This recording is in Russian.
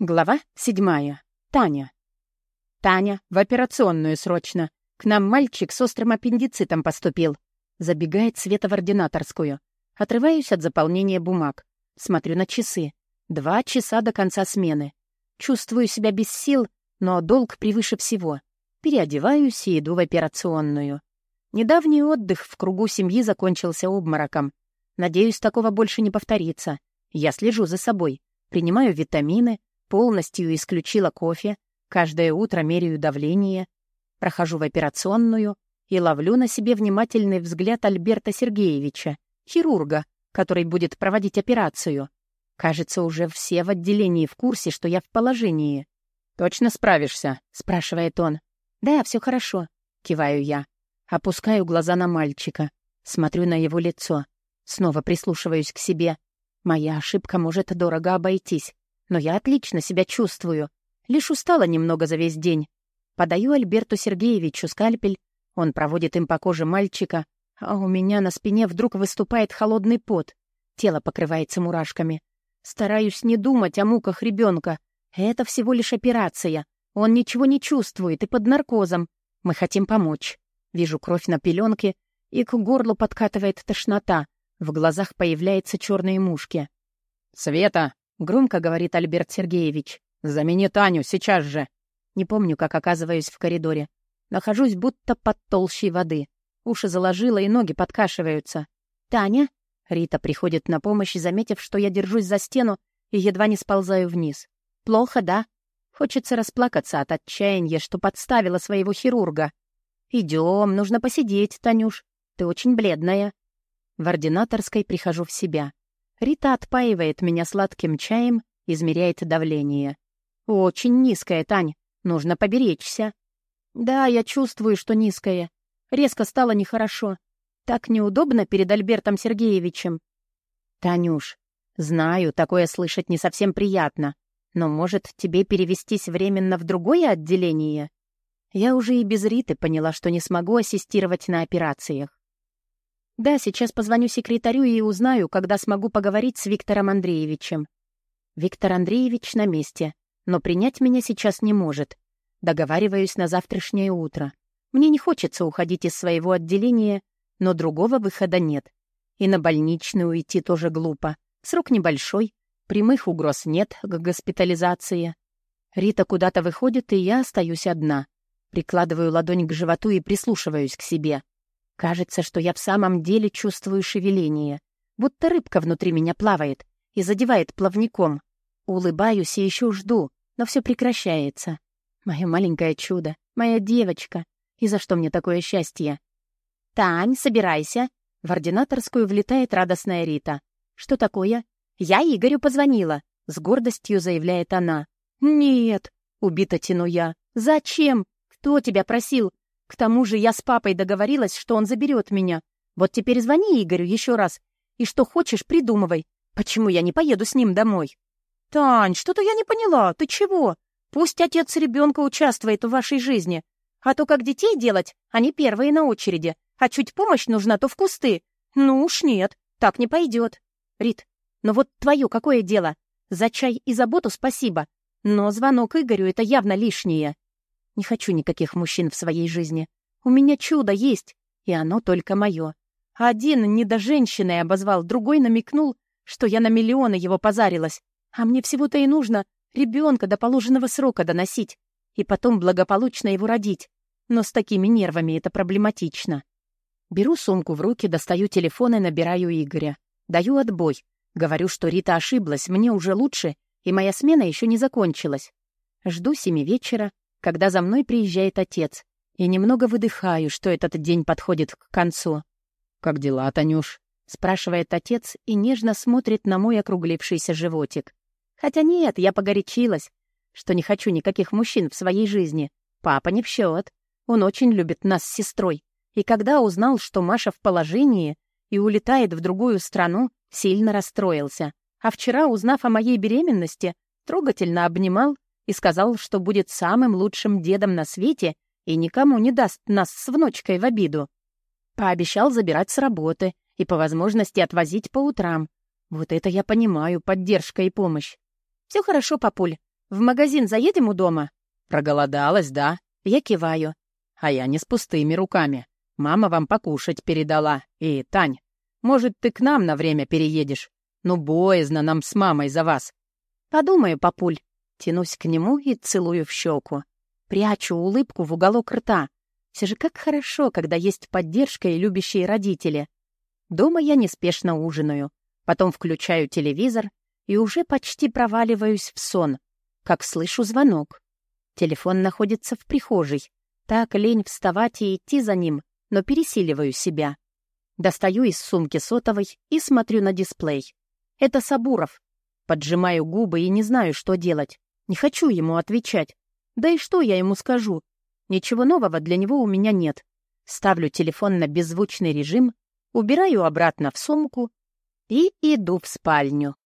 Глава седьмая. Таня. «Таня, в операционную срочно. К нам мальчик с острым аппендицитом поступил». Забегает Света в ординаторскую. Отрываюсь от заполнения бумаг. Смотрю на часы. Два часа до конца смены. Чувствую себя без сил, но долг превыше всего. Переодеваюсь и иду в операционную. Недавний отдых в кругу семьи закончился обмороком. Надеюсь, такого больше не повторится. Я слежу за собой. Принимаю витамины, Полностью исключила кофе, каждое утро меряю давление, прохожу в операционную и ловлю на себе внимательный взгляд Альберта Сергеевича, хирурга, который будет проводить операцию. Кажется, уже все в отделении в курсе, что я в положении. «Точно справишься?» — спрашивает он. «Да, все хорошо», — киваю я. Опускаю глаза на мальчика, смотрю на его лицо. Снова прислушиваюсь к себе. Моя ошибка может дорого обойтись но я отлично себя чувствую. Лишь устала немного за весь день. Подаю Альберту Сергеевичу скальпель, он проводит им по коже мальчика, а у меня на спине вдруг выступает холодный пот. Тело покрывается мурашками. Стараюсь не думать о муках ребенка. Это всего лишь операция. Он ничего не чувствует и под наркозом. Мы хотим помочь. Вижу кровь на пеленке, и к горлу подкатывает тошнота. В глазах появляются черные мушки. «Света, — громко говорит Альберт Сергеевич. «Замени Таню, сейчас же!» Не помню, как оказываюсь в коридоре. Нахожусь будто под толщей воды. Уши заложило, и ноги подкашиваются. «Таня?» Рита приходит на помощь, заметив, что я держусь за стену и едва не сползаю вниз. «Плохо, да?» Хочется расплакаться от отчаяния, что подставила своего хирурга. «Идем, нужно посидеть, Танюш. Ты очень бледная». В ординаторской прихожу в себя. Рита отпаивает меня сладким чаем, измеряет давление. «Очень низкое, Тань. Нужно поберечься». «Да, я чувствую, что низкое. Резко стало нехорошо. Так неудобно перед Альбертом Сергеевичем». «Танюш, знаю, такое слышать не совсем приятно. Но, может, тебе перевестись временно в другое отделение?» Я уже и без Риты поняла, что не смогу ассистировать на операциях. Да, сейчас позвоню секретарю и узнаю, когда смогу поговорить с Виктором Андреевичем. Виктор Андреевич на месте, но принять меня сейчас не может. Договариваюсь на завтрашнее утро. Мне не хочется уходить из своего отделения, но другого выхода нет. И на больничную уйти тоже глупо. Срок небольшой, прямых угроз нет к госпитализации. Рита куда-то выходит, и я остаюсь одна. Прикладываю ладонь к животу и прислушиваюсь к себе. Кажется, что я в самом деле чувствую шевеление, будто рыбка внутри меня плавает и задевает плавником. Улыбаюсь и еще жду, но все прекращается. Мое маленькое чудо, моя девочка. И за что мне такое счастье? «Тань, собирайся!» В ординаторскую влетает радостная Рита. «Что такое?» «Я Игорю позвонила», — с гордостью заявляет она. «Нет», — убито тяну я. «Зачем? Кто тебя просил? К тому же я с папой договорилась, что он заберет меня. Вот теперь звони Игорю еще раз. И что хочешь, придумывай. Почему я не поеду с ним домой? Тань, что-то я не поняла. Ты чего? Пусть отец ребенка участвует в вашей жизни. А то как детей делать, они первые на очереди. А чуть помощь нужна, то в кусты. Ну уж нет, так не пойдет. Рит, ну вот твое какое дело? За чай и заботу спасибо. Но звонок Игорю — это явно лишнее. Не хочу никаких мужчин в своей жизни. У меня чудо есть, и оно только мое. Один не до женщины обозвал, другой намекнул, что я на миллионы его позарилась. А мне всего-то и нужно ребенка до положенного срока доносить и потом благополучно его родить. Но с такими нервами это проблематично. Беру сумку в руки, достаю телефон и набираю Игоря. Даю отбой. Говорю, что Рита ошиблась, мне уже лучше, и моя смена еще не закончилась. Жду семи вечера, когда за мной приезжает отец, и немного выдыхаю, что этот день подходит к концу. «Как дела, Танюш?» — спрашивает отец и нежно смотрит на мой округлившийся животик. Хотя нет, я погорячилась, что не хочу никаких мужчин в своей жизни. Папа не в счет. Он очень любит нас с сестрой. И когда узнал, что Маша в положении и улетает в другую страну, сильно расстроился. А вчера, узнав о моей беременности, трогательно обнимал и сказал, что будет самым лучшим дедом на свете и никому не даст нас с внучкой в обиду. Пообещал забирать с работы и по возможности отвозить по утрам. Вот это я понимаю, поддержка и помощь. Все хорошо, папуль. В магазин заедем у дома?» «Проголодалась, да?» Я киваю. «А я не с пустыми руками. Мама вам покушать передала. И, Тань, может, ты к нам на время переедешь? Ну, боязно нам с мамой за вас». «Подумаю, папуль». Тянусь к нему и целую в щеку. Прячу улыбку в уголок рта. Все же как хорошо, когда есть поддержка и любящие родители. Дома я неспешно ужинаю, потом включаю телевизор и уже почти проваливаюсь в сон, как слышу звонок. Телефон находится в прихожей. Так лень вставать и идти за ним, но пересиливаю себя. Достаю из сумки сотовой и смотрю на дисплей. Это Сабуров. Поджимаю губы и не знаю, что делать. Не хочу ему отвечать. Да и что я ему скажу? Ничего нового для него у меня нет. Ставлю телефон на беззвучный режим, убираю обратно в сумку и иду в спальню.